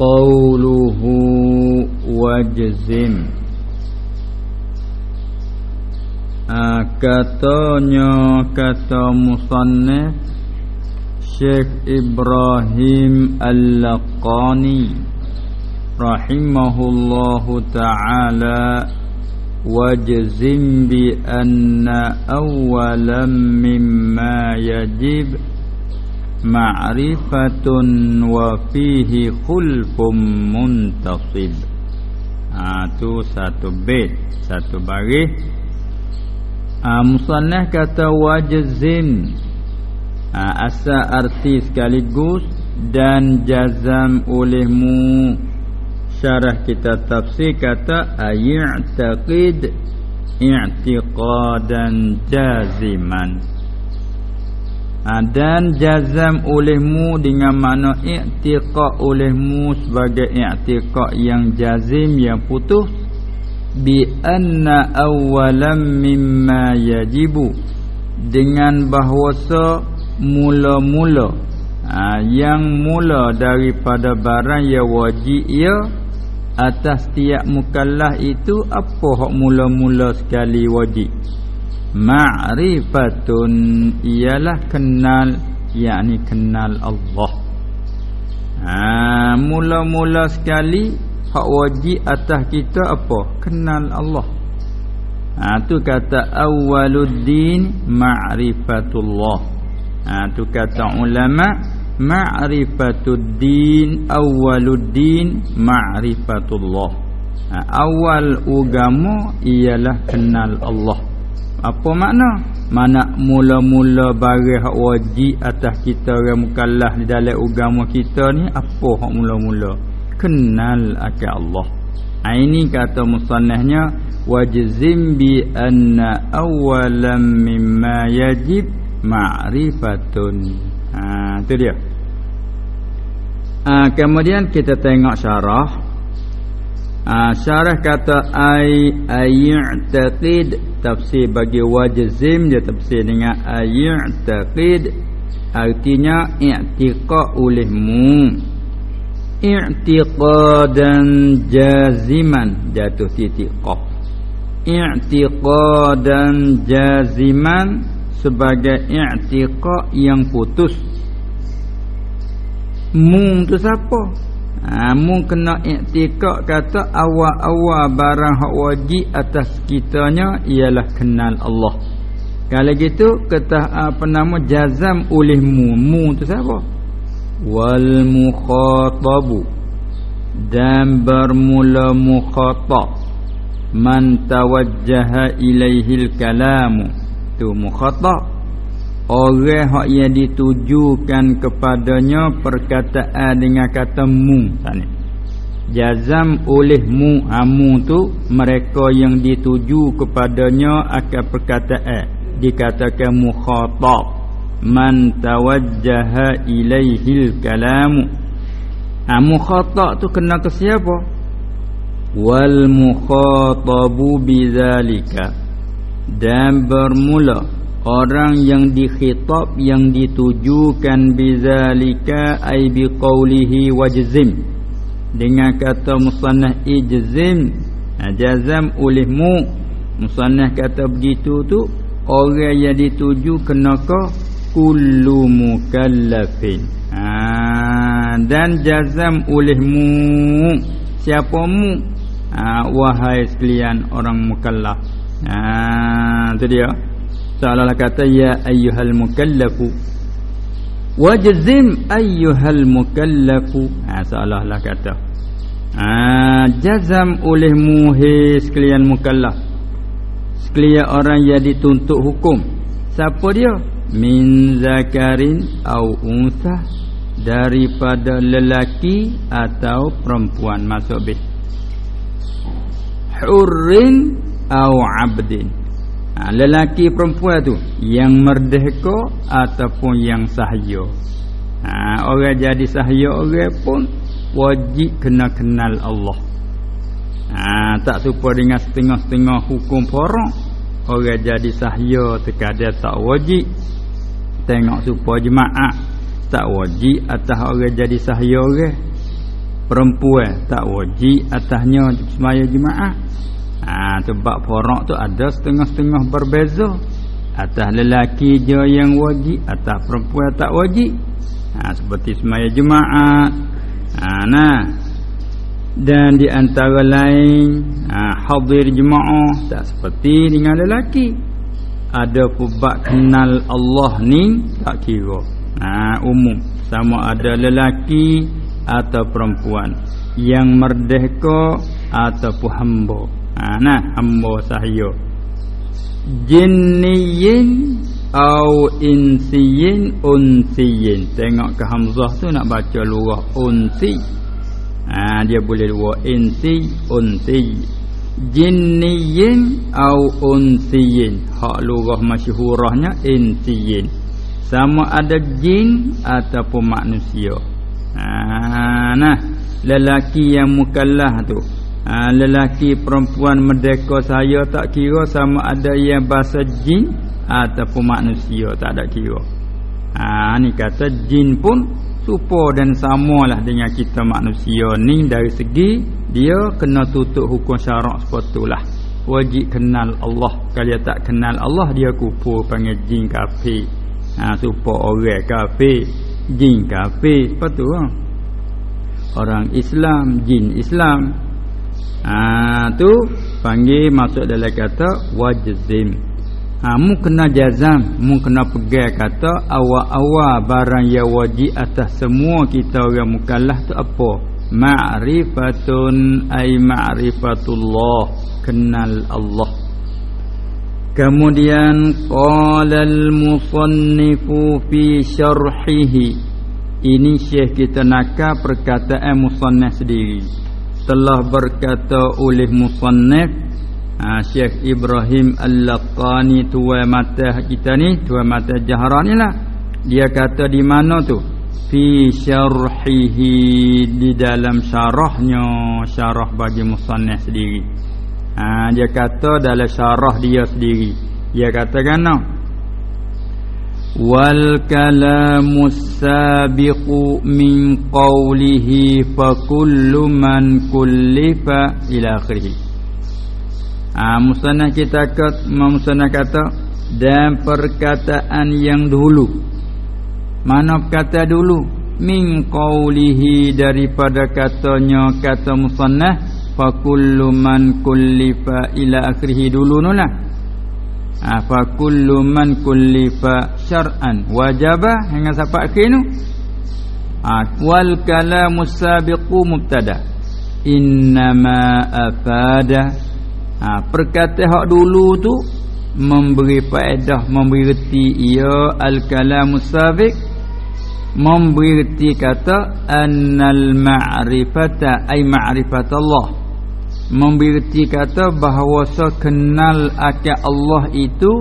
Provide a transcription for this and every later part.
Qawluhu wajzim ah, katanya kata musannif Syekh Ibrahim Al-Laqani rahimahullahu ta'ala wajzim bi anna awwalan mimma yajib ma'rifatun wa fihi khulfum muntasib ha tu satu bait satu baris. Ha, musannah kata wajzin. Ha, asal arti sekaligus dan jazam olehmu. Syarah kita tafsir kata ayyataqid i'tiqadan jaziman ha, dan jazam olehmu dengan makna i'tiqad olehmu sebagai i'tiqad yang jazim yang putus. Bi anna awwalam mimma yajibu. Dengan bahawasa mula-mula. Ha, yang mula daripada barang yang wajib ia atas tiap mukallaf itu apa hak mula-mula sekali wajib ma'rifatun ialah kenal yakni kenal Allah. Ha mula-mula sekali hak wajib atas kita apa? Kenal Allah. Ha tu kata awwaluddin ma'rifatullah. Ha tu kata ulama ma'rifatuddin awwaluddin ma'rifatullah. Ha, awal agama ialah kenal Allah apa makna? Mana mula-mula barang hak wajib atas kita orang mukallaf di dalam agama kita ni apa hak mula-mula? Kenal akan Allah. Ha, ini kata musannahnya wajzim bi anna awwalan mimma yajib ma'rifatun. Ha tu dia. Ha, kemudian kita tengok syarah ha, syarah kata ay ayyataqid tafsir bagi wajzim dia tafsir dengan ayyataqid artinya i'tiqad olehmu. I'tiqadan jaziman jatuh titik qaf i'tiqadan jaziman sebagai i'tiqad yang putus. Mung tu siapa ha, Mu kena iktikak kata awal-awal barang hak wajib atas kitanya ialah kenal Allah. Kalau gitu kata apa nama jazam olehmu. Mu tu siapa? Wal mukhatabu dan bermula mukhatab man tawajjaha ilaihil kalamu tu mukhatab orang hak yang ditujukan kepadanya perkataan dengan kata mu tadi jazam oleh mu amu tu mereka yang dituju kepadanya akan perkataan. Dikatakan mukhatab man tawajjaha ilaihil kalamu. Ha, mukhatab tu kena ke siapa? Wal mukhatabu bidzalika dan bermula orang yang dikhitab yang ditujukan bizalika ay biqaulihi wajzim. Dengan kata musannah ijzim ha, jazam olehmu. Musannah kata begitu tu orang yang dituju kenaka kullu mukallafin. Ha, dan jazam olehmu. Siapa mu? Ha, wahai sekalian orang mukallaf. Ha tu dia Seolah-olah kata ya ayyuhal mukallafu. Wajzim ayyuhal mukallafu. Ha seolah-olah kata. Ha jazam oleh muhi sekalian mukallaf. Sekalian orang yang dituntut hukum. Siapa dia? Min zakarin au unsa daripada lelaki atau perempuan. Masuk bis hurrin au abdin ha, lelaki perempuan tu yang merdeka ataupun yang sahaya. Ha, orang jadi sahaya orang pun wajib kena kenal Allah. Ha, tak serupa dengan setengah-setengah hukum porong orang jadi sahaya terkadang tak wajib. Tengok supaya jemaah tak wajib atas orang jadi sahaya orang. Perempuan tak wajib atasnya semaya jemaah ha, sebab porok tu ada setengah-setengah berbeza. Atas lelaki je yang wajib atas perempuan tak wajib. Ha, seperti semaya jemaah ha, nah. Dan di antara lain ha, hadir jemaah tak seperti dengan lelaki. Ada pubak kenal Allah ni tak kira. Ha, umum. Sama ada lelaki atau perempuan. Yang merdeka ataupun hamba ha, nah hamba sahaya. Jinniyin au insiyin unsiyin. Tengok ke hamzah tu nak baca lurah unsi. Ha, dia boleh dua insi unsi. Jinniyin au unsiyin. Hak lurah masyhurahnya insiyin. Sama ada jin ataupun manusia. Ha, nah lelaki yang mukallaf tu ha, lelaki perempuan merdeka saya tak kira sama ada yang bahasa jin ataupun manusia tak ada kira. Ha, ni kata jin pun supo dan samalah dengan kita manusia ni. Dari segi dia kena tutup hukum syarak sepatulah. Wajib kenal Allah. Kalau tak kenal Allah dia kupur panggil jin kafir. Ha, Supaya orang kafir Jin kafir. Apa tu ha? Orang Islam Jin Islam ha, Tu Panggil masuk dalam kata Wajzim. Ha, Mu kena jazam Mu kena pegang kata Awal-awal barang yang wajib Atas semua kita orang mukallah tu apa? Ma'rifatun Ay ma'rifatullah Kenal Allah. Kemudian qala al-musannifu fi syarhihi. Ini syekh kita naka perkataan musannaf sendiri telah berkata oleh musannaf ha, Syekh Ibrahim Al-Laqani tua mata kita ni tua mata Jahran ni lah. Dia kata di mana tu? Fi syarhihi di dalam syarahnya syarah bagi musannaf sendiri. Ha, Dia kata dalam syarah dia sendiri. Dia katakan no? Wal kalamus sabiqu min qawlihi fa kullu man kullifa ila akhirih. Musanah kita kata, Musanah kata Dan perkataan yang dulu. Mana perkataan dulu? Min qawlihi daripada katanya kata Musanah fa kullu man kullifa ila akhirih dulu nulah fa kullu man kullifa syar'an. Wajaba hingga sampai akhir tu ha, wal kalamu sabiqu mubtada. Innama afada. Ha, perkata hak dulu tu memberi faedah memberi reti ia al kalamu sabiq memberi reti kata annal ma'rifata ay ma'rifatullah memberi kata bahawa kenal akan Allah itu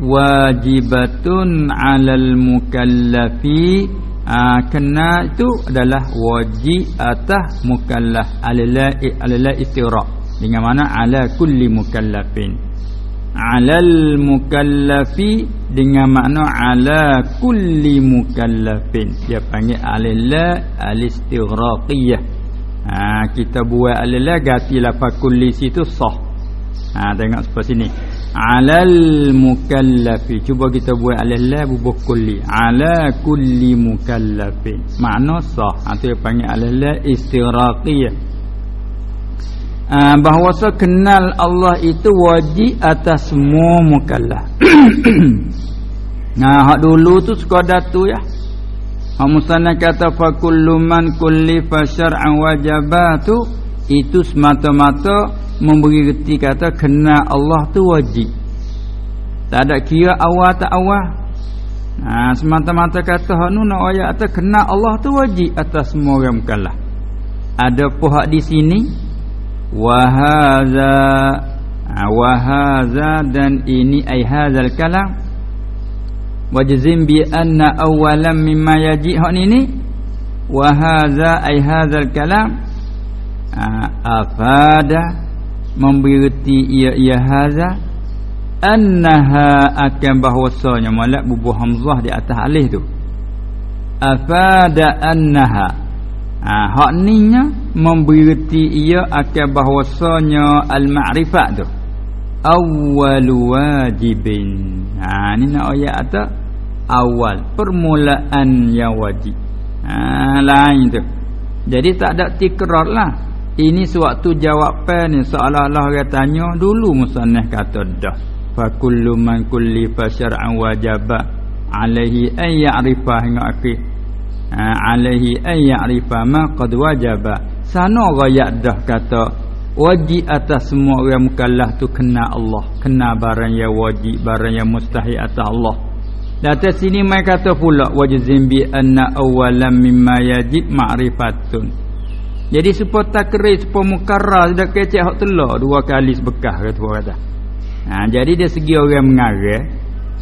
wajibatun 'alal mukallafi. Ha, kena itu adalah wajib atas mukallaf. Alala istira. Dengan mana? Ala kulli mukallafin. Alal mukallafi dengan makna ala kulli mukallafin. Dia panggil alala alistighraqiyah ha, kita buat alala ganti lafaz kulli situ sah. Ha tengok seperti sini alal mukallafi. Cuba kita buat alala bubuh kulli ala kulli mukallafi. Makna sah. Ha tu panggil alala istiraqiyah ha, bahawa kenal Allah itu wajib atas semua mukallaf nah hak dulu tu sekadar tu ya Hamusana kata fa kullu man kullifa syar'an wajabatu itu semata-mata memberi reti kata kena Allah tu wajib. Tak ada kira awal tak awal. Ha, semata-mata kata hak nak ayat atas kena Allah tu wajib atas semua orang mukallaf. Ada pihak di sini Wahaza ha, Wahaza dan ini Ay hazal kalam Wajzim bi anna awalam mimma yaji Hak ni ni? Wahaza ay hazal kalam ha, Afada Memberi ia ia haza Annaha akan bahwasanya Malak bubuh Hamzah di atas alih tu. Afada annaha. Ha, hak ninya memberiti ia akan bahwasanya al-ma'rifat tu. Awwal wajibin. Ha ni nak ayat ada awal. Permulaan yang wajib. Ha lain tu. Jadi tak ada tikrar lah. Ini sewaktu jawapan ni seolah-olah dia tanya dulu musannah kata dah fa kullu man kulli fa syar'an wajaba alaihi an ya'rifa hingga akhir. Ha, alaihi an ya'rifa ma qad wajaba. Sana gayat dah kata wajib atas semua orang mukallaf tu kena Allah. Kena barang yang wajib barang yang mustahil atas Allah atas sini mai kata pula wajzim bi anna awalan mimma yajib ma'rifatun. Jadi supaya takrir supaya mukarrar sudah kecek hak telur dua kali sebekah kata orang kata. Ha, jadi dia segi orang mengarah.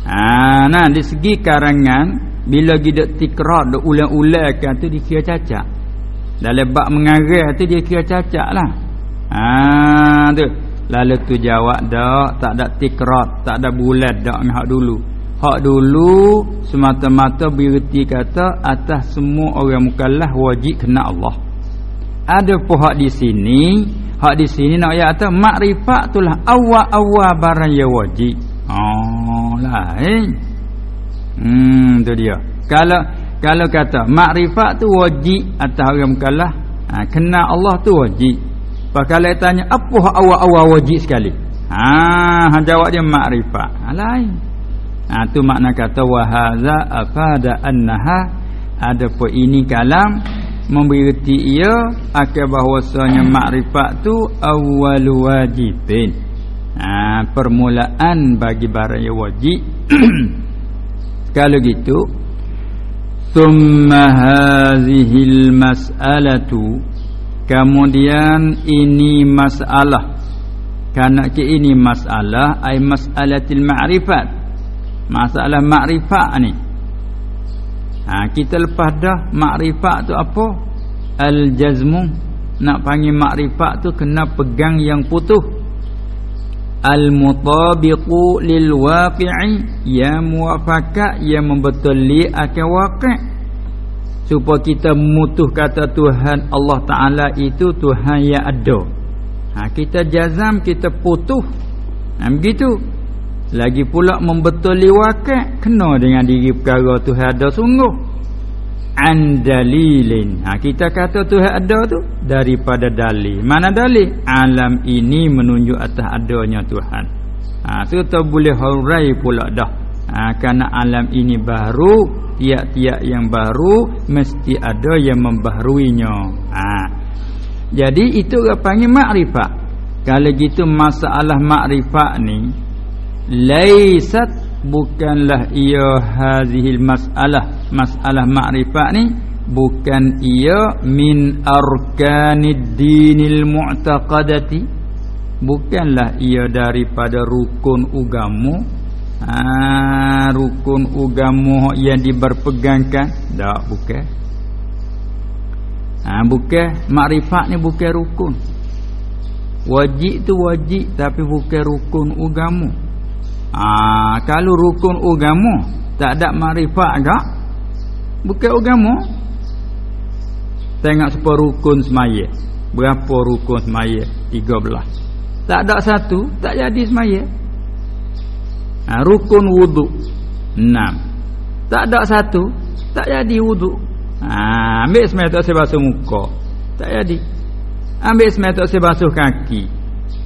Ha, nah di segi karangan bila kita tikrar duk ulang-ulang kan tu dikira cacat dalam bab mengarah tu dia kira cacat lah. Ha, tu. Lalu tu jawab dak tak ada tikrar tak ada bulat dak hak dulu hak dulu semata-mata bererti kata atas semua orang mukallaf wajib kena Allah ada pun hak di sini hak di sini nak ayat kata makrifat itulah awal-awal barang yang wajib oh lain Hmm tu dia. Kalau kalau kata makrifat tu wajib atas orang mukallaf, ha, kena Allah tu wajib. Pak kalau tanya apa awal-awal wajib sekali? Ha, jawab dia makrifat. Ha, lain. Ha tu makna kata wa hadza afada annaha. Ada apa ini kalam memberi ia akan bahwasanya makrifat tu awal wajibin. Ha, permulaan bagi barang yang wajib. Kalau gitu Thumma hazihil mas'alatu. Kemudian ini masalah. Karena ke ini masalah Ay mas'alatil ma'rifat Masalah ma'rifat ni. Ha, Kita lepas dah Ma'rifat tu apa? Al-jazmu. Nak panggil ma'rifat tu Kena pegang yang putuh al-mutabiqu lil waqi'i ya muwafaqah yang membetuli akan waqi' supaya kita mutuh kata Tuhan Allah Taala itu Tuhan yang ada. Ha kita jazam kita putuh ha begitu lagi pula membetuli waqi' kena dengan diri perkara Tuhan ada sungguh. An dalilin. Ha, kita kata Tuhan ada tu daripada dalil. Mana dalil? Alam ini menunjuk atas adanya Tuhan. Ha serta boleh hurai pula dah. Ha, kerana alam ini baru tiap-tiap yang baru mesti ada yang membaharuinya. Ha. Jadi itu orang panggil makrifat. Kalau gitu masalah makrifat ni laisat bukanlah ia hazihil masalah. Masalah makrifat ni bukan ia min arkanid dinil mu'taqadati. Bukanlah ia daripada rukun ugamu. Ha, rukun ugamu yang diberpegangkan. Tak bukan. Ha, bukan. Makrifat ni bukan rukun. Wajib tu wajib tapi bukan rukun ugamu Ah, kalau rukun agama tak ada makrifat agak bukan agama. Tengok sepuluh rukun semaya. Berapa rukun semaya? 13. Tak ada satu, tak jadi semaya. Ha, rukun wudu 6. Tak ada satu, tak jadi wudu. Ha, ambil semaya tak saya basuh muka. Tak jadi. Ambil semaya tak saya basuh kaki.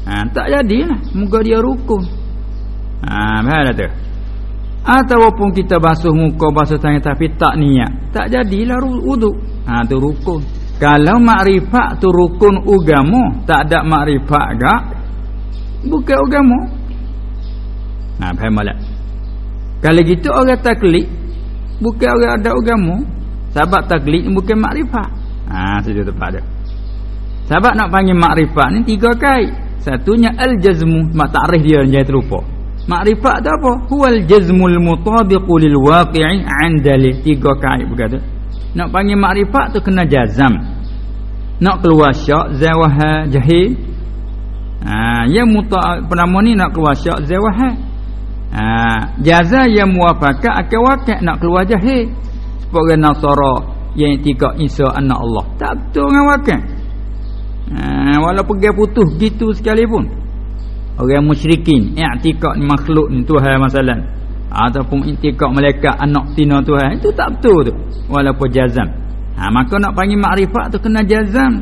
Ha, tak jadilah. Muka dia rukun. Ha, mana tu? Ataupun kita basuh muka, basuh tangan tapi tak niat. Tak jadilah wudu. Ha, tu rukun. Kalau makrifat tu rukun ugamu, tak ada makrifat gak? Bukan ugamu. Nah, ha, faham tak? Kalau gitu orang taklid, bukan orang ada ugamu. Sebab taklid bukan makrifat. Ha, situ tepat dia. sebab nak panggil makrifat ni tiga kait satunya al-jazmu mak takrif dia jangan terlupa makrifat tu apa? Huwal jazmul mutabiqu lil waqi'i 'an dalil tiga kait berkata. Nak panggil makrifat tu kena jazam. Nak keluar syak zawah jahil. Ha yang muta penama ni nak keluar syak zawah. Ha jaza yang muwafaqah akan wakil nak keluar jahil. Sebagai nasara yang tiga Isa anak Allah. Tak betul dengan wakil ha, walaupun dia putus gitu sekalipun orang musyrikin i'tikad makhluk ni Tuhan masalah. Ataupun i'tikad malaikat anak tina Tuhan itu tak betul tu. Walaupun jazam. Ha, maka nak panggil makrifat tu kena jazam.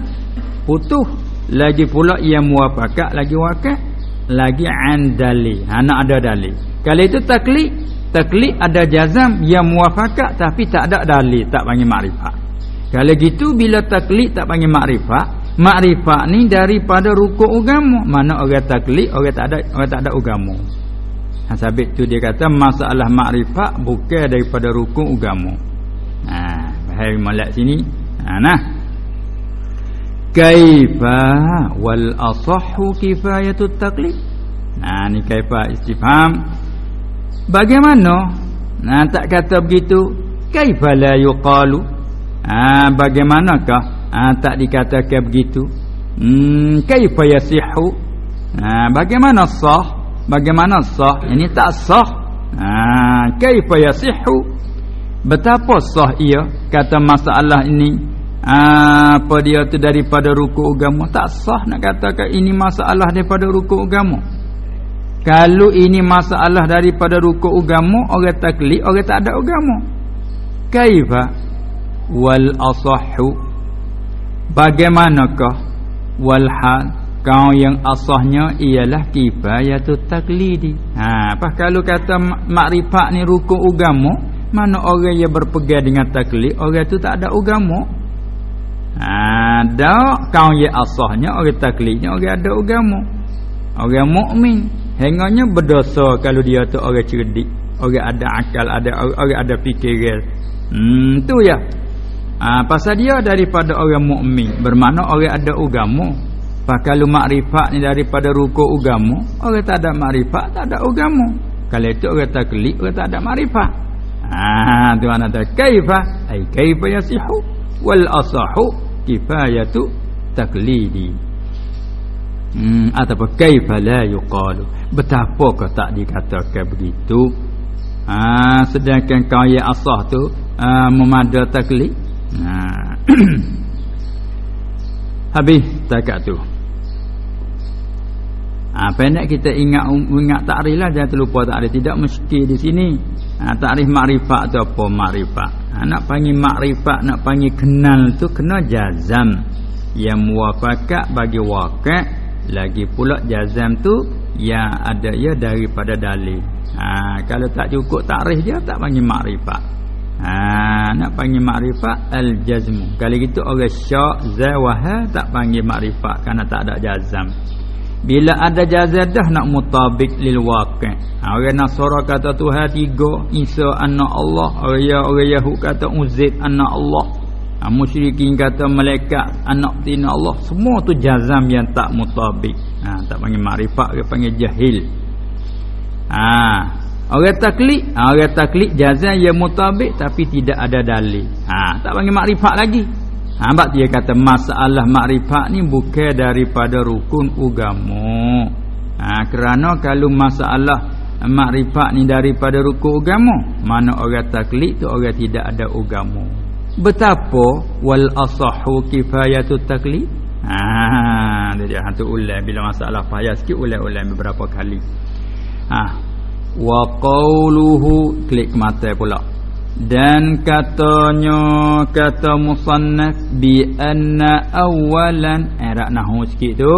Putus. Lagi pula ia muafakat lagi wakil lagi andali ha, nak ada dalil. Kalau itu taklid taklid ada jazam yang muafakat tapi tak ada dalil tak panggil makrifat. Kalau gitu bila taklid tak panggil makrifat makrifat ni daripada rukuk agama mana orang taklid orang tak ada orang tak ada agama ha, sabit tu dia kata masalah makrifat bukan daripada rukuk agama ha bahaya malak sini ha nah kaifa wal asahhu kifayatut taklid nah ni kaifa istifham Bagaimana? Nah tak kata begitu. Kaifa la yuqalu? Ah bagaimanakah? Ah tak dikatakan begitu. Hmm kaifa yasihu? Ah bagaimana sah? Bagaimana sah? Ini tak sah. Ah kaifa yasihu? Betapa sah ia kata masalah ini apa dia tu daripada rukuk agama tak sah nak katakan ini masalah daripada rukuk agama kalau ini masalah daripada rukuk agama, orang taklid, orang tak ada agama. Kaifa wal asahhu? Bagaimanakah wal hal kau yang asahnya ialah kifayatut taklidi. Ha, apa kalau kata makrifat ni rukuk agama, mana orang yang berpegang dengan taklid, orang tu tak ada agama. Ha, dak kau yang asahnya orang taklidnya orang ada agama. Orang mukmin Hengahnya berdosa kalau dia tu orang cerdik, orang ada akal, ada orang ada fikiran. Hmm tu ya. Ah ha, pasal dia daripada orang mukmin, bermakna orang ada agama. Pak kalau makrifat ni daripada rukuk agama, orang tak ada makrifat, tak ada agama. Kalau itu orang taklid, orang tak ada makrifat. Ah tu ana ta kaifa? Ai kaifa yasihu wal asahu kifayatu taklidi hmm, ataupun kaifa la yuqalu betapa kau tak dikatakan begitu ha, sedangkan kau yang asah tu ha, memada taklid ha. habis takat tu. Ha, pendek kita ingat ingat takrif lah jangan terlupa takrif. Tidak mesti di sini. Ha, takrif makrifat tu apa makrifat? Ha, nak panggil makrifat nak panggil kenal tu kena jazam. Yang muafakat bagi wakat lagi pula jazam tu yang ada ya daripada dalil. Ha, kalau tak cukup takrif dia tak panggil makrifat ha, nak panggil makrifat al-jazmu. Kalau gitu orang syak zawaha tak panggil makrifat kerana tak ada jazam. Bila ada jazam dah nak mutabik lil waqi. Ha, orang nasara kata Tuhan tiga Isa anak Allah orang, orang Yahud kata Uzaid anak Allah. Ha, musyrikin kata malaikat anak tina Allah. Semua tu jazam yang tak mutabik. Ha, tak panggil makrifat dia panggil jahil. Ha, orang taklid orang taklid jazam yang mutabik tapi tidak ada dalil. Ha, tak panggil makrifat lagi. Ha, sebab dia kata masalah makrifat ni bukan daripada rukun agama ha, kerana kalau masalah makrifat ni daripada rukun agama mana orang taklid tu orang tidak ada agama betapa wal asahu kifayatut taklid? Ha dia hantu ulai bila masalah payah sikit ulai-ulai beberapa kali. Ha wa qawluhu klik mata pula. Dan katanya kata musannaf bi anna awalan erak eh, nahu sikit tu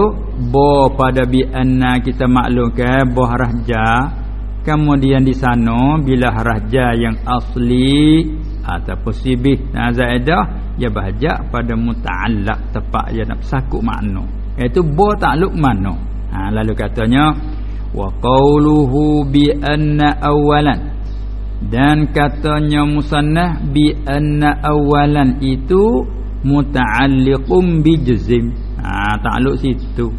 bo pada bi anna kita maklumkan boh rahja kemudian di sana bila rahja yang asli ataupun sibih dan zaidah ia bahajak pada muta'allaq tepat dia nak sakut makna. Iaitu bo takluk mana ha, lalu katanya wa qawluhu bi anna awalan dan katanya musannah bi anna awalan itu muta'alliqum bi jazim ha, takluk situ.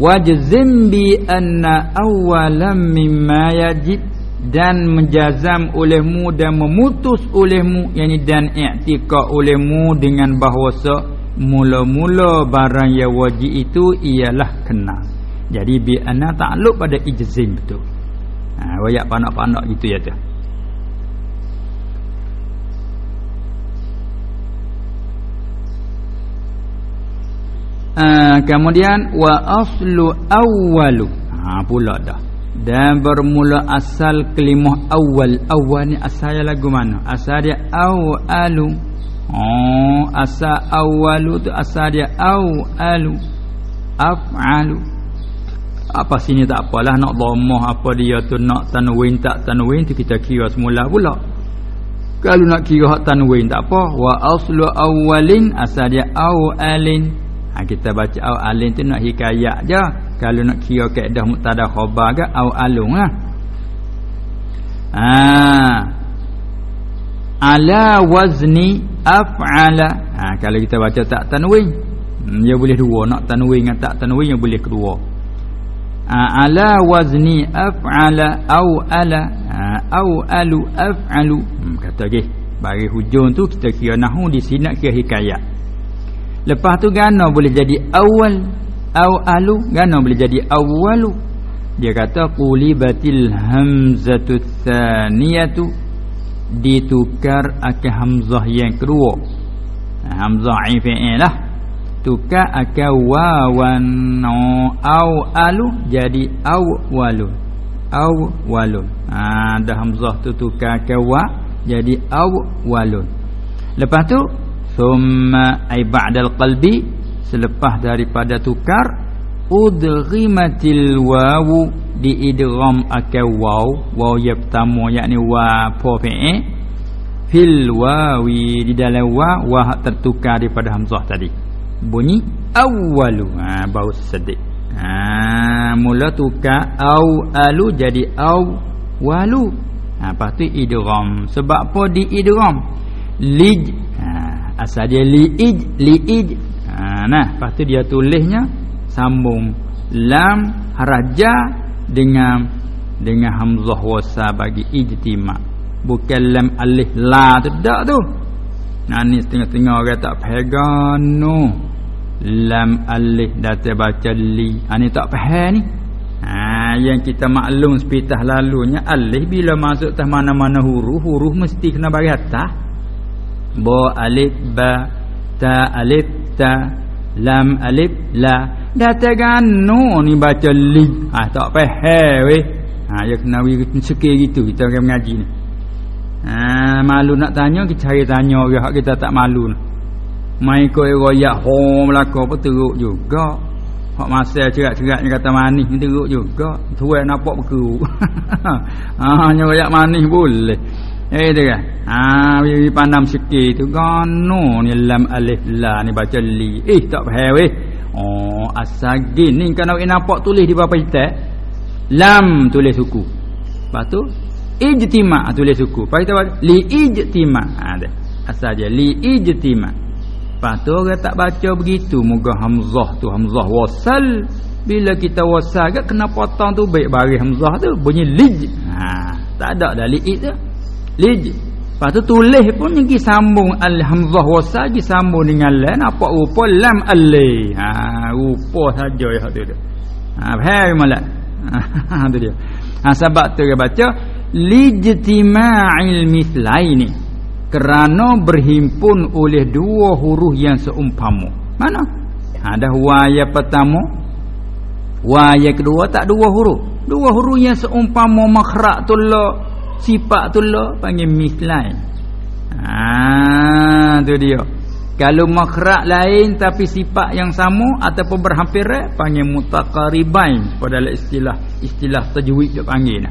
Wajzim bi anna awalam mimma yajid. Dan menjazam olehmu dan memutus olehmu yakni dan i'tiqad olehmu dengan bahawasa mula-mula barang yang wajib itu ialah kenal jadi bi anna takluk pada ijzim betul? Ha wayak panak-panak gitu ya tu. Uh, kemudian wa aslu awwalu. Ha pula dah. Dan bermula asal kelimah awal awal ni asal lagu mana? Asal dia awalu oh asal awalu tu asal dia awalu af'alu apa sini tak apalah nak dhamah apa dia tu nak tanwin tak tanwin tu kita kira semula pula. Kalau nak kira hak tanwin tak apa. Wa aslu awalin asal dia awalin. Ha, kita baca au alin tu nak hikayat je. Kalau nak kira kaedah muktada khabar ke au alung lah. Ha. Ala wazni af'ala. Ha kalau kita baca tak tanwin hmm, dia boleh dua. Nak tanwin dengan tak tanwin dia boleh kedua ha, ala wazni af'ala au ala ha, au alu af'alu hmm, kata ke bagi hujung tu kita kira nahu di sini nak kira hikayat Lepas tu gana boleh jadi awal aw alu gana boleh jadi awalu. Dia kata qulibatil hamzatu tsaniyatu ditukar akan hamzah yang kedua. Hamzah ifa'il lah. Tukar akan wawan aw alu jadi awalu. Awalu. Ha, ada hamzah tu tukar ke wa jadi awalu. Lepas tu thumma ay ba'dal qalbi selepas daripada tukar udghimatil wawu diidgham akan waw waw yang pertama yakni wa fa fi'il fil wawi di dalam wa wa tertukar daripada hamzah tadi bunyi awwalu. Ha baru sedik. Ha mula tukar au alu jadi au walu. Ha lepas tu idgham. Sebab apa di idgham? Lij. Ha asal dia liij liij. Ha nah lepas tu dia tulisnya sambung lam haraja dengan dengan hamzah wasa bagi ijtima. Bukan lam alif la tu tak tu. Nah ni setengah-setengah orang tak pegang no lam alif data baca li. Ha ni tak faham ni. Ha yang kita maklum sepitah lalunya alif bila masuk tah mana-mana huruf huruf mesti kena bagi atas. Ba alif ba ta alif ta lam alif la. Datakan no ni baca li. Ah tak faham weh. Ha ya kena sikit gitu kita akan mengaji ni. Ha malu nak tanya kita cari tanya orang kita tak malu mai ko royak ho melaka apa teruk juga hak masa cerak-ceraknya kata manis ni teruk juga tuai nampak berkeruk ha hanya royak manis boleh Eh dia kan. Ha bi pandam sikit tu gono ni lam alif la ni baca li. Eh tak faham weh. Oh asagin ni kan nak nampak tulis di bawah kita. Lam tulis suku. Lepas tu ijtima tulis suku. Lepas kita baca li ijtima. Ha. Asal dia li ijtima. Lepas tu orang tak baca begitu moga hamzah tu hamzah wasal. Bila kita wasal ke kena potong tu baik bagi hamzah tu bunyi lij. Ha tak ada dah li tu. Lij. Lepas tu tulis pun pergi sambung al-hamzah wasa pergi sambung dengan la nampak rupa lam alai ha rupa saja ya tu tu ha faham malak ha tu dia. Ha sebab tu dia baca lijtima'il mithlaini kerana berhimpun oleh dua huruf yang seumpama. Mana? Dah wa yang pertama wa yang kedua tak dua huruf. Dua huruf yang seumpama makhraj tu lah sifat tu lah panggil mislain ha tu dia. Kalau makhraj lain tapi sifat yang sama ataupun berhampir panggil mutaqaribain. Pada istilah istilah tajwid dia panggil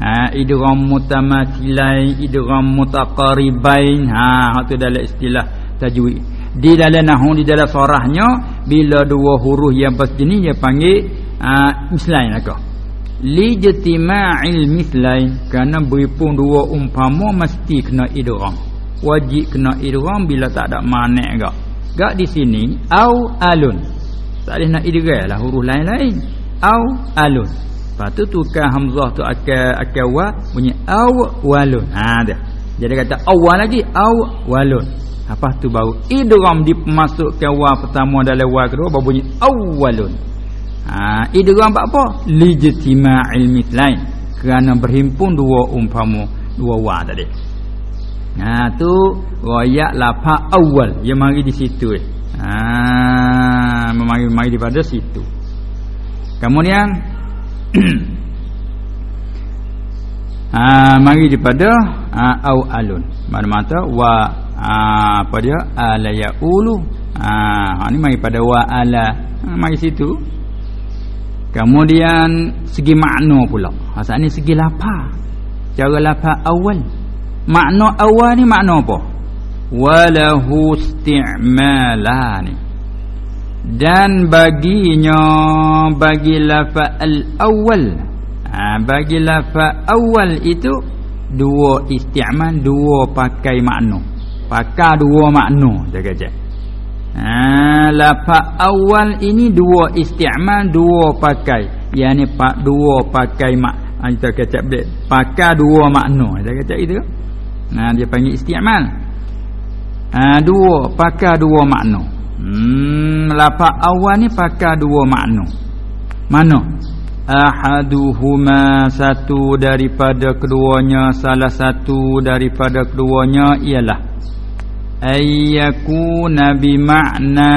ha idgham mutamathilain idgham mutaqaribain. Ha tu dalam istilah tajwid. Di dalam nahwu di dalam sarahnya bila dua huruf yang berjenis dia panggil uh, mislain lah li jatima'il mithlain kerana beripun dua umpama mesti kena idgham. Wajib kena idgham bila tak ada manik gak gak di sini au alun. Tak boleh nak idgham lah huruf lain-lain. Au alun lepas tu tukar hamzah tu akan akan wa bunyi aw walun. Ha dia. Jadi kata awal lagi aw walun. Apa tu baru idgham dimasukkan wa pertama dalam wa kedua baru bunyi awwalun ha idgham apa lijtima'il mithlain. Kerana berhimpun dua umpamu dua wa tadi. Ha tu royak lafaz awal. Yang mari di situ eh. Ha mari-mari daripada situ. Kemudian ha mari daripada ha, au alun. Mana mata wa ha, apa dia? Ala yaulu. Ha, ha ni mari pada wa ala. Ha, mari situ. Kemudian segi makna pula. Ha ni segi lafaz cara lafaz awal. Makna awal ni makna apa? Walahu isti'malani dan baginya bagi lafaz al-awwal ha, bagi lafaz awal itu dua isti'mal dua pakai makna. Pakai dua makna jaga je ha lafaz awal ini dua isti'mal dua pakai. Yakni pak dua pakai mak ha, kita kata pakai dua makna jaga je itu. Nah dia panggil isti'mal. Ha, dua pakai dua makna hmm lapak awal ni pakai dua makna. Mana? Ahaduhuma satu daripada keduanya salah satu daripada keduanya ialah ayyakuna bi makna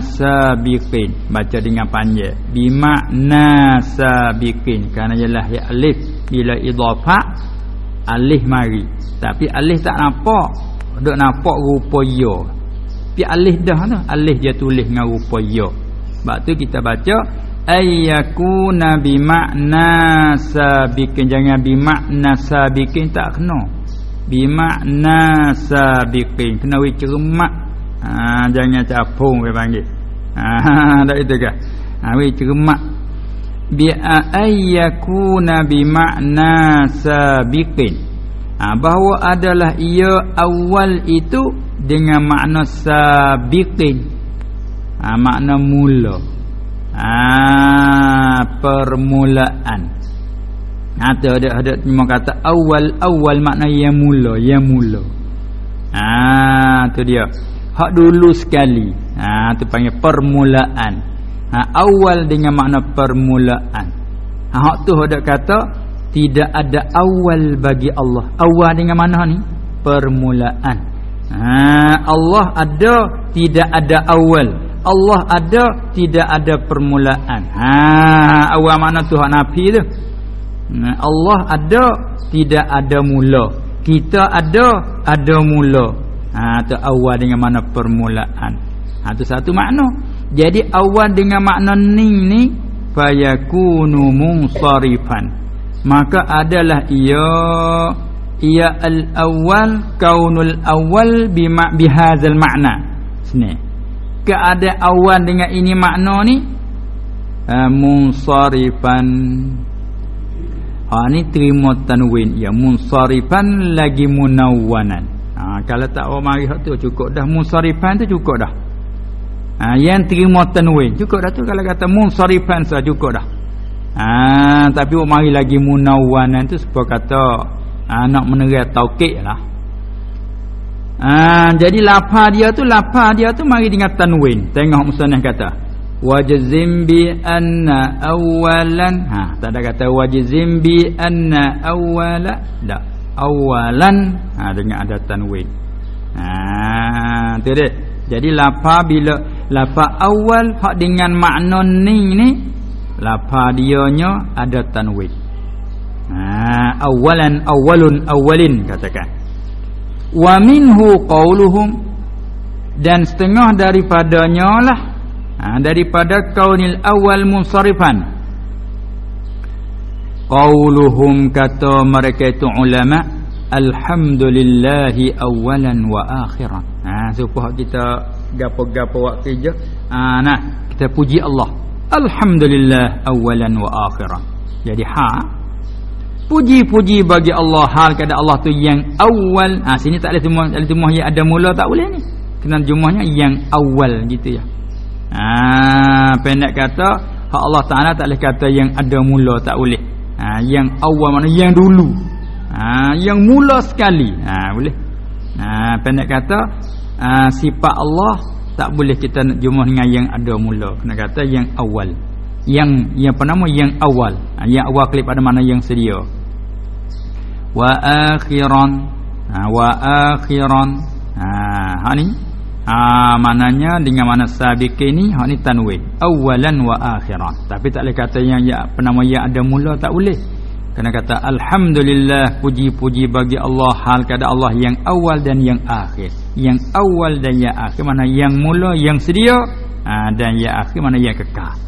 sabiqin. Baca dengan panjang. Bi makna sabiqin. Kerana ialah ya alif. Bila idhafah alif mari. Tapi alif tak nampak. Dok nampak rupa ya pi alih dah tu alih dia tulis dengan rupa ya. Sebab tu kita baca ayyakuna bi makna sabiqin. Jangan bi makna sabiqin tak kena. Bi makna sabiqin. Kena wi cermat. Ha, jangan capung dia panggil. Ha tak itu ke? Ha wi cermat. Bi ayyakuna bi makna sabiqin ha, bahawa adalah ia awal itu dengan makna sabiqin. Ha, makna mula. Ha, permulaan. Ha, ada ada cuma kata. Awal awal makna yang mula yang mula. Ha, tu dia. Hak dulu sekali. Ha, tu panggil permulaan. Ha, awal dengan makna permulaan. Ha, hak tu ada kata tidak ada awal bagi Allah. Awal dengan mana ni? Permulaan. Ha, Allah ada tidak ada awal. Allah ada tidak ada permulaan. Ha, awal mana tu hak nafi tu? Ha, Allah ada tidak ada mula. Kita ada ada mula. Ha, tu awal dengan mana permulaan. Ha, tu satu makna. Jadi awal dengan makna ni ni fayakunu munsarifan maka adalah ia ia al-awwal kaunul awwal bima bihadzal makna sini. Keadaan awal dengan ini makna ni uh, munsarifan. Ha ni terima tanwin. Ya munsarifan lagi munawwanan. Ha kalau tak orang mari tu cukup dah. Munsarifan tu cukup dah. Ha yang terima tanwin. Cukup dah tu kalau kata munsarifan sah cukup dah Ha, tapi orang mari lagi munawwanan tu sebab kata ha, nak menerai taukid lah. Ha, jadi lafaz dia tu lafaz dia tu mari dengan tanwin. Tengok musannaf kata. Wajzim bi anna awalan. Ha tak ada kata wajzim bi anna awala. Tak awalan. Ha dengan ada tanwin. Ha tu dia. Jadi lafaz bila lafaz awal hak dengan makna ni ni lapa dianya ada tanwin. Ha awalan awalun awalin katakan. Wa minhu qauluhum dan setengah daripadanya lah ha, daripada kaunil awal munsarifan. Qauluhum kata mereka itu ulama alhamdulillahi awalan wa akhiran. Ha supaya kita gapo-gapo waktu je. Ha nah kita puji Allah Alhamdulillah awalan wa akhiran. Jadi ha puji-puji bagi Allah hal kepada Allah tu yang awal. Ha sini tak ada semua ada semua yang ada mula tak boleh ni. Kena jumahnya yang awal gitu ya. ha pendek kata hak Allah Taala tak boleh kata yang ada mula tak boleh ha yang awal mana yang dulu ha yang mula sekali ha boleh ha pendek kata ha, sifat Allah tak boleh kita nak jumpa dengan yang ada mula. Kena kata yang awal. Yang yang nama yang awal. Ha, yang awal kali pada mana yang sedia. Wa akhiran. Ha, wa akhiran. Ha hak ni. Ha maknanya dengan mana sabiq ini hak ni tanwin. Awalan wa akhiran. Tapi tak boleh kata yang ya apa nama yang ada mula tak boleh kena kata alhamdulillah puji-puji bagi Allah hal kada Allah yang awal dan yang akhir. Yang awal dan yang akhir mana yang mula yang sedia ha, dan yang akhir mana yang kekal.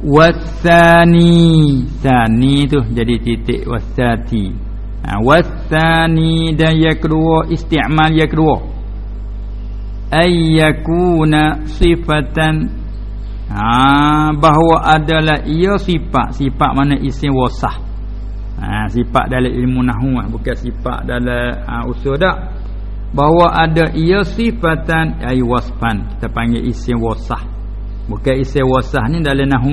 Wasani sani tu jadi titik wasati ha, wasani dan yang kedua isti'mal yang kedua. Ayyakuna sifatan ha, bahawa adalah ia sifat. Sifat mana isim wasah. Ha, sifat dalam ilmu nahu ha, bukan sifat dalam ha, usul tak bahawa ada ia sifatan ay wasfan kita panggil isim wasah. Bukan isim wasah ni dalam nahu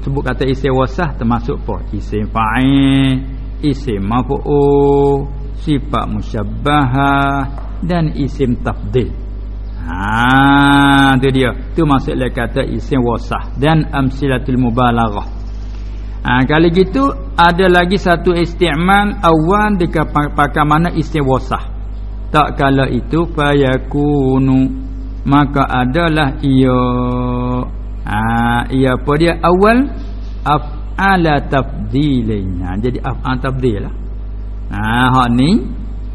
sebut kata isim wasah termasuk apa? Isim fa'il isim maf'ul sifat musyabbahah dan isim tafdil ha tu dia. Tu maksudnya kata isim wasah dan amsilatul mubalaghah. Ha kali gitu ada lagi satu isti'mal awal dekat pakai mana isim wasah. Tak kala itu fayakunu. Maka adalah ia. Ha ia apa dia? Awal af ala tafdilin ha, jadi af'al tafdil lah. Ha hak ni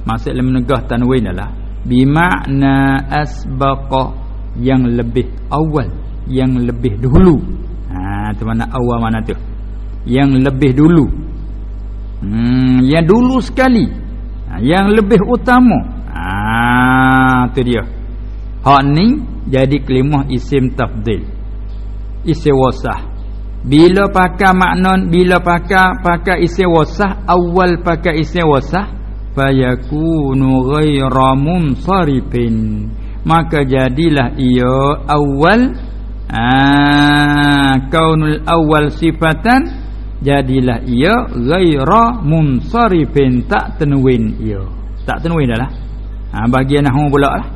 maksud menegah tanwin adalah bimakna asbaqa yang lebih awal yang lebih dulu ha tu mana awal mana tu? Yang lebih dulu. Hmm yang dulu sekali. Ha, yang lebih utama. Ha tu dia. Hak ni jadi kelimah isim tafdil. Isim wasah. Bila pakai makna bila pakai pakai isim wasah awal pakai isim wasah fayakunu ghayra munsarifin maka jadilah ia awal ah kaunul awal sifatan jadilah ia ghayra munsarifin tak tanwin ia. Tak tanwin dah lah. Ha, bahagian nahwu pula lah.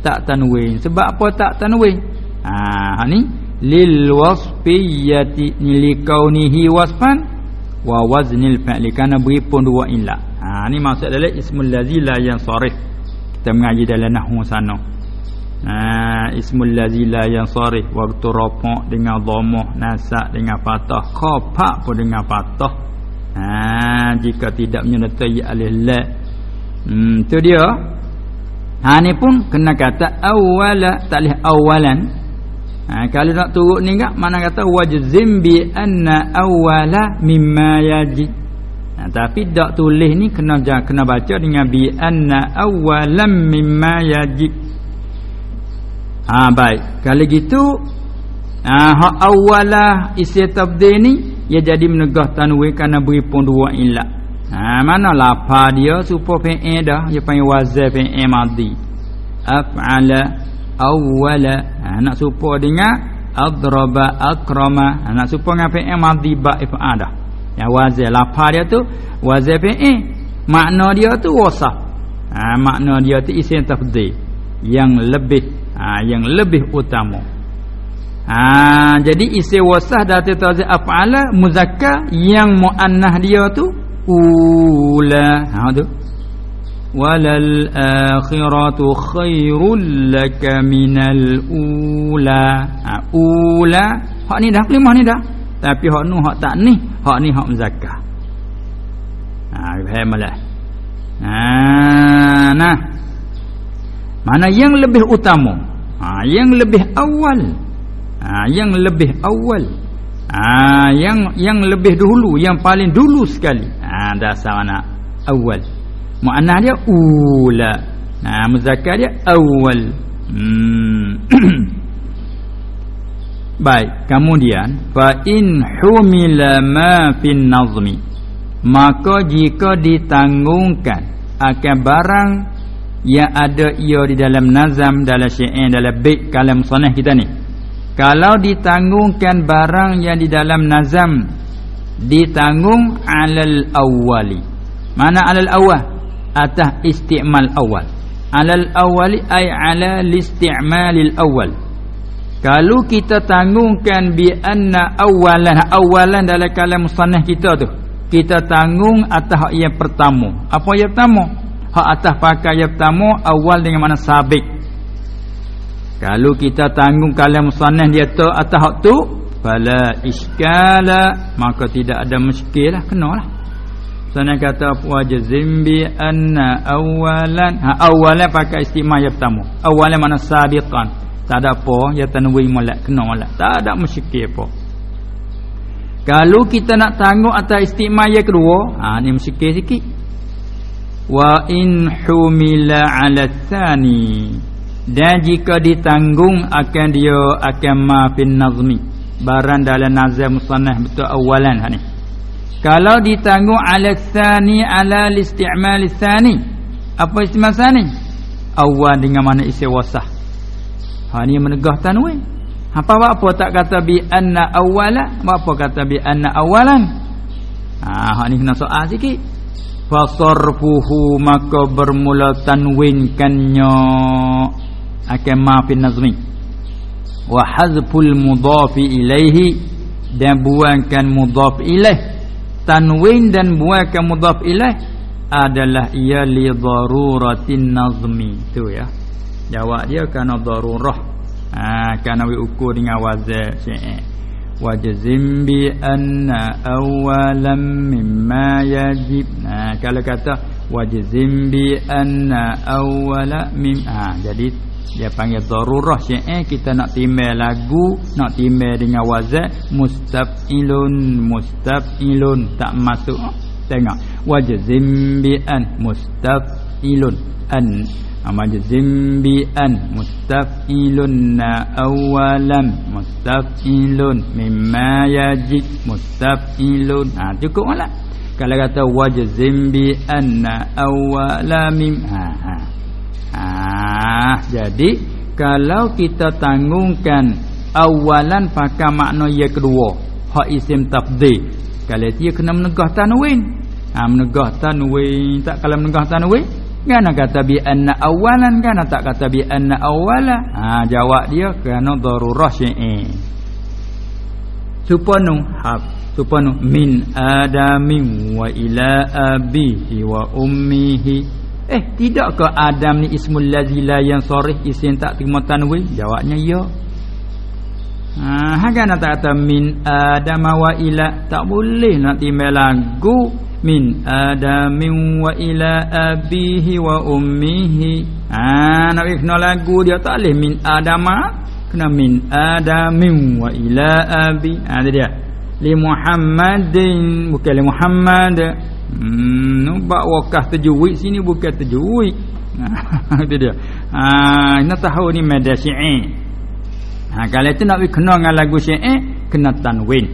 Tak tanwin sebab apa tak tanwin ha ni lil wasfiyati li kaunihi wasfan wa waznil fa'li. Kana beri pun dua illa ha ni maksud dalam ismul ladzi la yansarif. Kita mengaji dalam nahwu sana. Ha ismul ladzi la yansarif. Waktu rafa dengan dhammah nasab dengan fathah khafa pun dengan fathah ha jika tidak menyertai alif la hmm tu dia. Ha ni pun kena kata awwala tak awalan Ha, kalau nak turut ni enggak mana kata wajzim bi anna awwala mimma yajib. Ha, tapi dak tulis ni kena kena baca dengan bi anna awwalam mimma yajib. Ha baik. Kalau gitu ha hak awwalah isi tabdil ni ia jadi menegah tanwin kerana beri pun dua ilat. Ha mana lapa dia supaya fi'il dah dia panggil wazan fi'il madhi. Af'ala awwala ha, nak supaya dengan adraba akrama ha, nak supaya dengan fi'il madhi ba if'al dah yang wazan lafaz dia tu wazan fi'il makna dia tu wasaf. Ha, makna dia tu isim tafdhil yang lebih ha, yang lebih utama. Ha, jadi isim wasaf datu tazil af'ala muzakkar yang muannah dia tu ula. Ha tu. Walal akhiratu khairul laka minal ula. Ha, ula. Hak ni dah kelimah ni dah. Tapi hak nu hak tak ni hak ni hak muzakkar ha faham lah ha nah. Mana yang lebih utama? Ha yang lebih awal. Ha yang lebih awal. Ha yang yang lebih dulu yang paling dulu sekali. Ha dasar mana awal. Muannah dia ula. Nah muzakkar dia awal. Hmm. baik kemudian fa in humila ma fin nazmi. Maka jika ditanggungkan akan barang yang ada ia di dalam nazam dalam syair dalam bait kalam sanah kita ni. Kalau ditanggungkan barang yang di dalam nazam ditanggung alal awwali. Mana alal awal atas istimal awal alal awwali ay ala listi'malil awal kalau kita tanggungkan bi anna awalan awalan dalam kalam sanah kita tu kita tanggung atas yang pertama. Apa yang pertama? Hak atas pakai yang pertama awal dengan mana sabik kalau kita tanggung kalam musannah dia tu atas hak tu fala iskala maka tidak ada muskil lah kenalah. Sana kata wajzim bi anna awalan. Ha awalan pakai istimah yang pertama. Awalan mana sabiqan tak ada apa ya tanwi molek kena molek. Tak ada muskil apa. Kalau kita nak tanggung atas istimah yang kedua ha ni muskil sikit. Wa in humila ala thani. Dan jika ditanggung akan dia akan ma fin nazmi. Barang dalam nazam musannah betul awalan ha ni. Kalau ditanggung ala thani ala isti'mal thani. Apa istimal thani? Awal dengan mana isi wasah ha ni menegah tanwin. Apa apa tak kata bi anna awala apa kata bi anna awalan ha, ha ni kena soal sikit. Fasarfuhu maka bermula tanwinkannya. Akan maafin nazmi. Wa hazful mudhafi ilaihi. Dan buangkan mudhaf ilaih tanwin dan buangkan mudhaf ilaih adalah ia li daruratin nazmi. Tu ya jawab dia kerana darurah ha kerana ukur dengan wazan syair wajzim bi anna awalan mimma yajib. Nah kalau kata wajzim bi anna awala mim ha, jadi dia panggil darurah syair kita nak timbal lagu nak timbal dengan wazan mustafilun mustafilun. Tak masuk tengok. Wajzim bi an mustafilun an amajzim bi an mustafilun mimma yajid mustafilun ha cukup lah kalau kata wajzim bi anna awala mim ha, ha ha. Jadi kalau kita tanggungkan awalan pakai makna yang kedua hak isim tafdhil kalau dia kena menegah tanwin. Ha menegah tanwin tak kalau menegah tanwin Kan kata bi anna awalan kan tak kata bi anna awala. Ha jawab dia kerana darurah syai. Supanu hab supanu min adamin wa ila abihi wa ummihi. Eh tidakkah Adam ni ismul ladzi la yang sarih isim tak terima tanwin? Jawabnya ya. Ha kan tak kata min adam wa ila tak boleh nak timbal lagu min adamin wa ila abihi wa ummihi. Ha nak kena lagu dia tak boleh min adama kena min adamin wa ila abi. Ha dia. Li muhammadin bukan li muhammad. Hmm nampak wakah tajwid sini bukan tajwid ha itu dia. Ha nak tahu ni media syi'i ha kalau itu nak kena dengan lagu syi'i kena tanwin.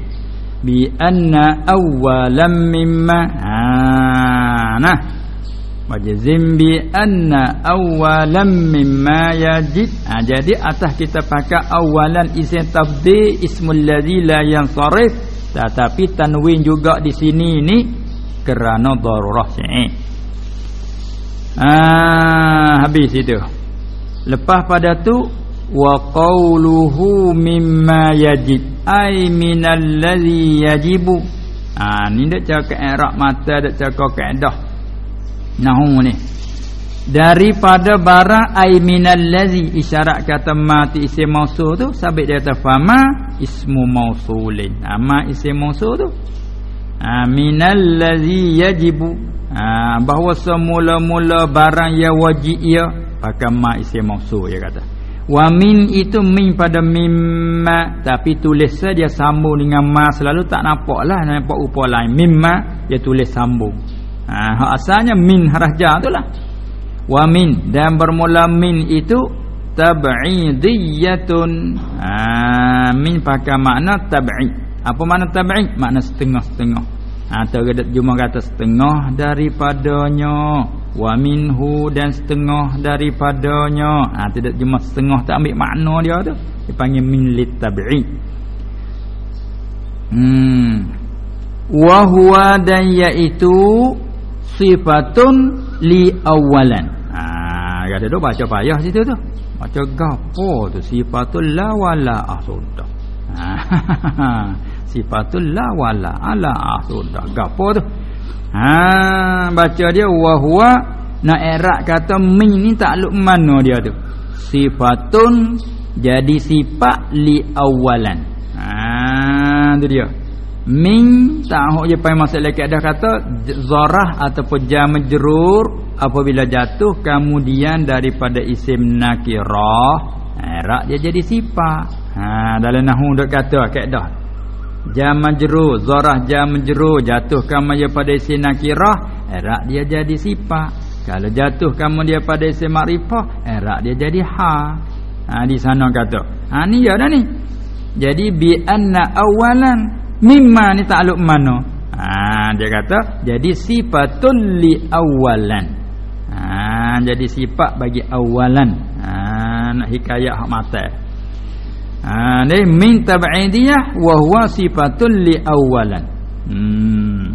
Bi anna awwalam mimma ha nah. Wajzim bi anna awwalam mimma yajid. Ha, jadi atas kita pakai awalan isim tabdi ismul ladzi la yansarif. Tetapi tanwin juga di sini ni kerana darurah syai ah habis itu. Lepas pada tu wa qawluhu mimma yajib. Ay minal ladzi yajibu. Ha ni dak cakap i'rab mata dak cakap kaedah. Nahu ni. Daripada barang ay minal ladzi isyarat kata mati isim mausul tu sabit dia kata fama ismu mausulin. Ama ha, isim mausul tu. Ha minal ladzi yajibu. Ha bahawa semula-mula barang yang wajib ia pakai ma isim mausul dia kata Wa min itu min pada mimma tapi tulis saja sambung dengan ma selalu tak nampaklah nampak rupa lain. Mimma dia tulis sambung. Ha asalnya min harah ja itulah. Wa min dan bermula min itu tab'idiyatun. Ha min pakai makna tab'i. Apa makna tab'i? Makna setengah-setengah. Ha tergedak jumlah kata setengah daripadanya. Wa minhu dan setengah daripadanya. Ha tidak cuma setengah tak ambil makna dia tu. Dipanggil min litab'i hmm. Wa huwa dan iaitu sifatun li awalan. Ha ada tu baca payah situ tu. Baca gapo tu? Sifatul la wala asudah ha sifatul la wala ala asudah gapo tu ha baca dia wa huwa nak erak kata min ni takluk mana dia tu? Sifatun jadi sifat li awalan. Ha tu dia. Min tahu je pai masalah dah kata zarah ataupun jam majrur apabila jatuh kemudian daripada isim nakirah erak dia jadi sifat. Ha dalam nahwu dak kata kaedah jam majrur zarah jam majrur jatuh kamu dia pada isim nakirah erak dia jadi sifat kalau jatuh kamu dia pada isim makrifah erak dia jadi ha. Ha di sana kata. Ha ni ya dah ni. Jadi bi anna awalan mimma ni takluk mana? Ha dia kata jadi sifatul li awalan. Ha jadi sifat bagi awalan. Ha nak hikayat hak mata ha ni min tab'idiyah wa huwa sifatul li awalan hmm.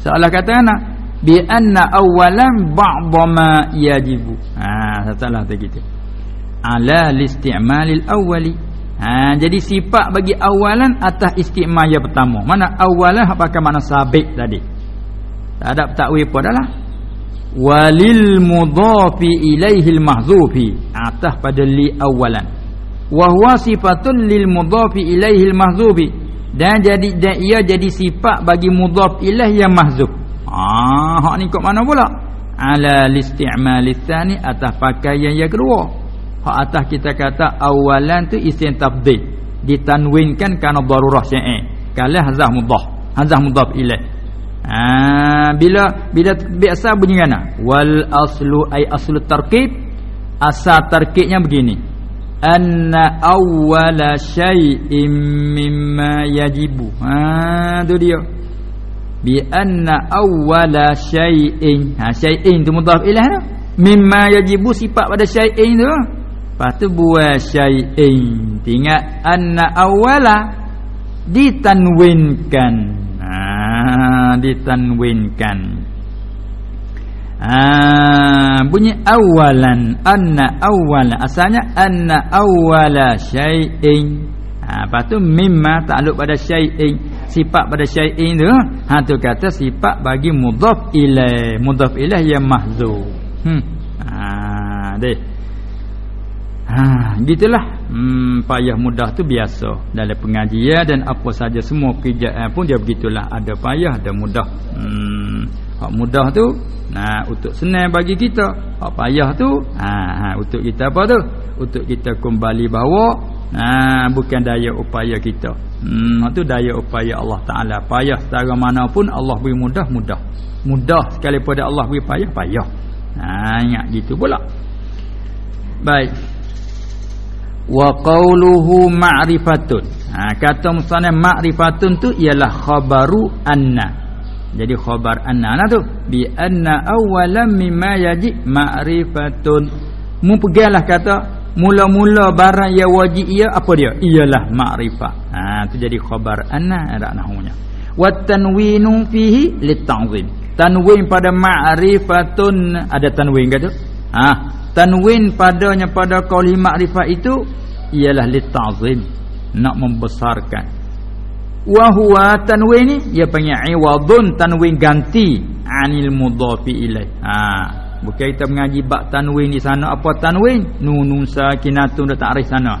Soalan kata ana bi anna awalan ba'd ma yajibu. Ha salah tu gitu ala listi'malil awwali. Ha, jadi sifat bagi awalan atas istiqmah yang pertama. Mana awalan hak pakai mana sabit tadi. Tak ada takwil apa adalah walil mudhafi ilaihil mahzufi. Atas pada li awalan. Wa huwa sifatun lil mudhafi ilaihil mahzufi dan jadi dan ia jadi sifat bagi mudhaf ilaih yang mahzuf. Ah, hak ni kok mana pula? Ala listi'mal tsani atas pakaian yang kedua. Hak atas kita kata awalan tu isim tabdil ditanwinkan kerana darurah syai' kalah hazah mudah hazah mudah ilaih ha, bila bila biasa bunyi mana wal aslu ay aslu tarkib. Asal tarkibnya begini anna awwala syai'in mimma yajibu ha tu dia bi anna awwala syai'in ha syai'in tu mudhaf ilaih mimma yajibu sifat pada syai'in tu tu buat syai'in. Ingat anna awala ditanwinkan. Ha, ditanwinkan. Ha, bunyi awalan anna awala asalnya anna awala syai'in. Ha, lepas tu mimma takluk pada syai'in. Sifat pada syai'in tu. Ha, tu kata sifat bagi mudhaf ilaih. Mudhaf ilaih yang mahzul. Hmm. Ha, deh. Ha, gitulah. Hmm, payah mudah tu biasa dalam pengajian dan apa saja semua kerjaan pun dia begitulah. Ada payah, ada mudah. Hmm, hak mudah tu nah untuk senang bagi kita. Hak payah tu ha, ha untuk kita apa tu? Untuk kita kembali bawa nah bukan daya upaya kita. Hmm, tu daya upaya Allah Taala. Payah setara mana pun Allah beri mudah, mudah. Mudah sekali pada Allah beri payah, payah. Ha, ingat gitu pula. Baik wa qawluhu ma'rifatun ha, kata musannaf ma'rifatun tu ialah khabaru anna jadi khabar anna nah tu. Bi anna awalan mimma yaji ma'rifatun. Mu pegalah kata mula-mula barang yang wajib ia apa dia? Ialah ma'rifah ha tu jadi khabar anna ada nahmunya wa tanwinu fihi litanzim. Tanwin pada ma'rifatun ada tanwin kata ha tanwin padanya pada qauli ma'rifah itu ialah litazim nak membesarkan wa huwa tanwin ni dia panggil iwadun tanwin ganti. Anil mudhafi ilai ha bukan kita mengaji bab tanwin di sana apa tanwin? Nunun sakinatun dah takrif sana.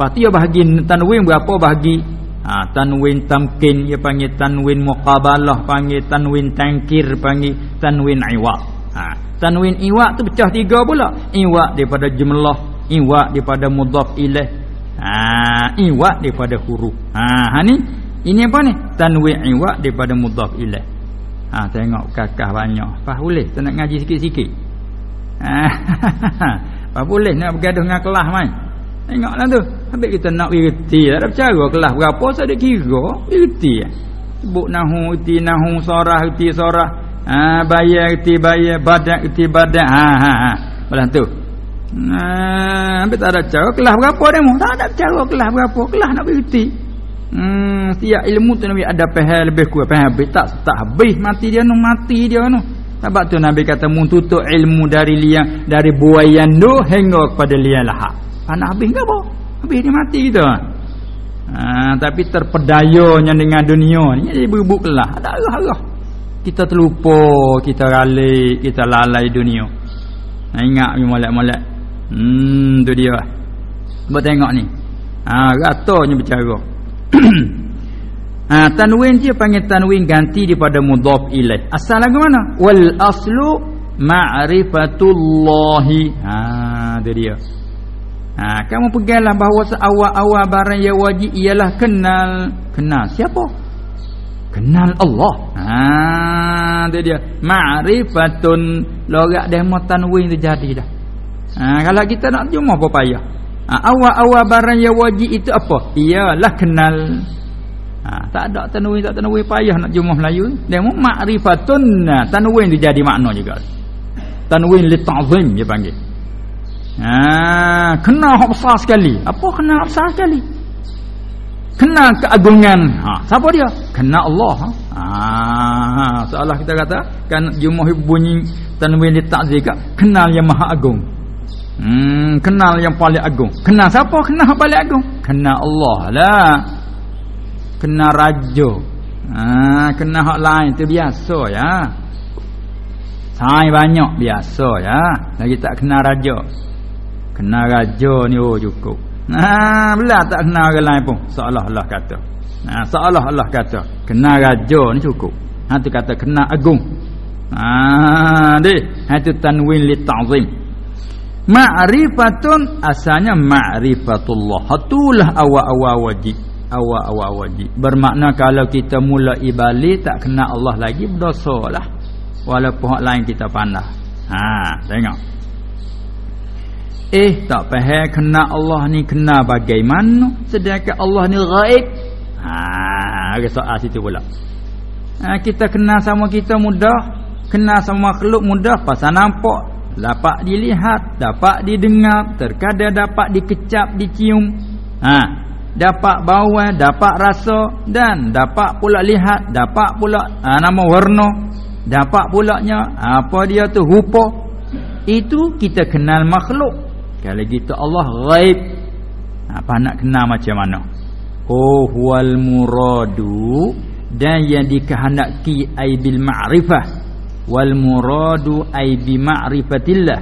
Pasti dia bahagi tanwin berapa bahagi ha tanwin tamkin dia panggil tanwin muqabalah panggil tanwin tangkir panggil tanwin iwad ha tanwin iwa tu pecah tiga pula. Iwa daripada jumlah iwa daripada mudhaf ilaih. Ha iwa daripada huruf. Ha ha ni ini apa ni tanwin iwa daripada mudhaf ilaih ha tengok kakah banyak apa boleh tak nak ngaji sikit-sikit ha apa boleh nak bergaduh dengan kelas mai tengoklah tu habis kita nak reti tak ada bercara kelas berapa saya ada kira reti sebut nahu reti nahu sorah reti sorah Ha bayar reti bayar badan reti badan. Ha ha ha. Belah tu. Nah, tapi tak ada cara kelas berapa demo? Tak ada cara kelas berapa. Kelas nak berhenti. Hmm, setiap ilmu tu Nabi ada pahal lebih kurang pahal habis tak tak habis mati dia nu mati dia nu. Sebab tu Nabi kata mun tutup ilmu dari liang dari buayan tu hingga kepada liang lahak. Anak habis ke apa? Habis dia mati gitu. Ha, tapi terpedayanya dengan dunia ni jadi berebut kelah. Ada arah-arah. Kita terlupa, kita ralik, kita lalai dunia. Nah, ingat molek-molek Hmm tu dia. Cuba tengok ni. Ha ratanya bercara. Ha tanwin dia panggil tanwin ganti daripada mudhaf ilaih. Asal lagu mana? Wal aslu ma'rifatullah. Ha tu dia. Ha kamu peganglah bahawa seawal-awal barang yang wajib ialah kenal kenal siapa? Kenal Allah. Ha tu dia. Ma'rifatun logat demo tanwin tu jadi dah. Ha, kalau kita nak cuma apa payah. Ha, awal-awal barang yang wajib itu apa? Iyalah kenal. Ha, tak ada tanwin tak tanwin payah nak cuma Melayu. Demo ma'rifatun. Nah, tanwin tu jadi makna juga. Tanwin li ta'zim dia panggil. Ha, kenal hak besar sekali. Apa kenal besar sekali? Kenal keagungan. Ha, siapa dia? Kenal Allah. Ha, ha seolah kita kata kan jumuh bunyi tanwin li ta'zim kenal yang maha agung. Hmm, kenal yang paling agung. Kenal siapa? Kenal yang paling agung. Kenal Allah lah. Kenal raja. Ha, kenal hak lain tu biasa ya. Sai banyak biasa ya. Lagi tak kenal raja. Kenal raja ni oh cukup. Ha, belah tak kenal orang lain pun. Seolah-olah kata. Ha, seolah-olah kata. Kenal raja ni cukup. Ha, tu kata kenal agung. Ha, deh. Ha, tu tanwin li ta'zim. Ma'rifatun asalnya ma'rifatullah. Itulah awal-awal wajib. Awal-awal wajib. Bermakna kalau kita mula ibali tak kena Allah lagi berdosa lah. Walaupun hak lain kita pandang. Ha, tengok. Eh, tak faham kena Allah ni kena bagaimana? Sedangkan Allah ni gaib. Ha, ada soal situ pula. Ha, kita kenal sama kita mudah. Kenal sama makhluk mudah. Pasal nampak dapat dilihat, dapat didengar, terkadang dapat dikecap, dicium. Ha, dapat bau, dapat rasa dan dapat pula lihat, dapat pula ha, nama warna, dapat pulanya apa dia tu rupa. Itu kita kenal makhluk. Kalau kita Allah ghaib. Apa nak kenal macam mana? Oh wal muradu dan yang dikehendaki aibil ma'rifah wal muradu ay bi ma'rifatillah.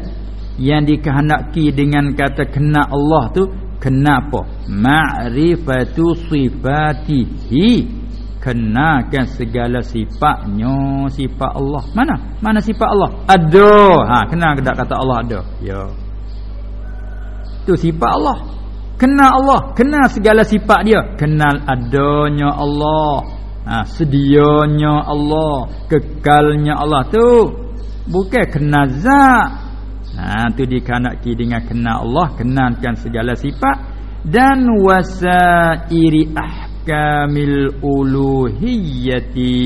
Yang dikehendaki dengan kata kena Allah tu kenapa ma'rifatu sifatihi. Kenakan segala sifatnya sifat Allah. Mana? Mana sifat Allah? Ada. Ha kenal tak kata Allah ada? Ya. Tu sifat Allah. Kenal Allah. Kenal segala sifat dia. Kenal adanya Allah ha, sedianya Allah kekalnya Allah. Tu bukan kena zat. Ha tu dikanaki dengan kena Allah kenalkan segala sifat. Dan wasairi ahkamil uluhiyati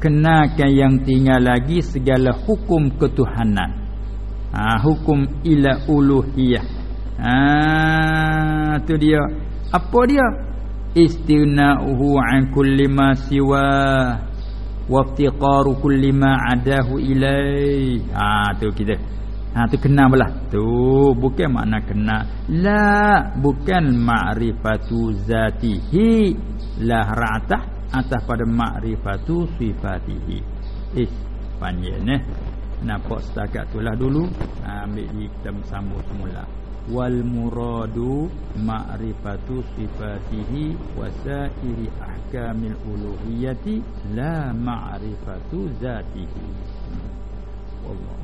kenakan yang tinggal lagi segala hukum ketuhanan. Ha hukum ila uluhiyah. Ha tu dia. Apa dia istina'uhu an kulli ma siwa wa iftiqaru kulli ma adahu ilai ha tu kita. Ha tu kena belah tu bukan makna kena. La bukan ma'rifatu zatihi. La ra'tah atas pada ma'rifatu sifatihi. Is panjang eh nampak setakat itulah dulu. Ha, ambil kita sambung semula wal muradu ma'rifatu sifatihi wa sa'iri ahkamil uluhiyati la ma'rifatu zatihi. Wallahu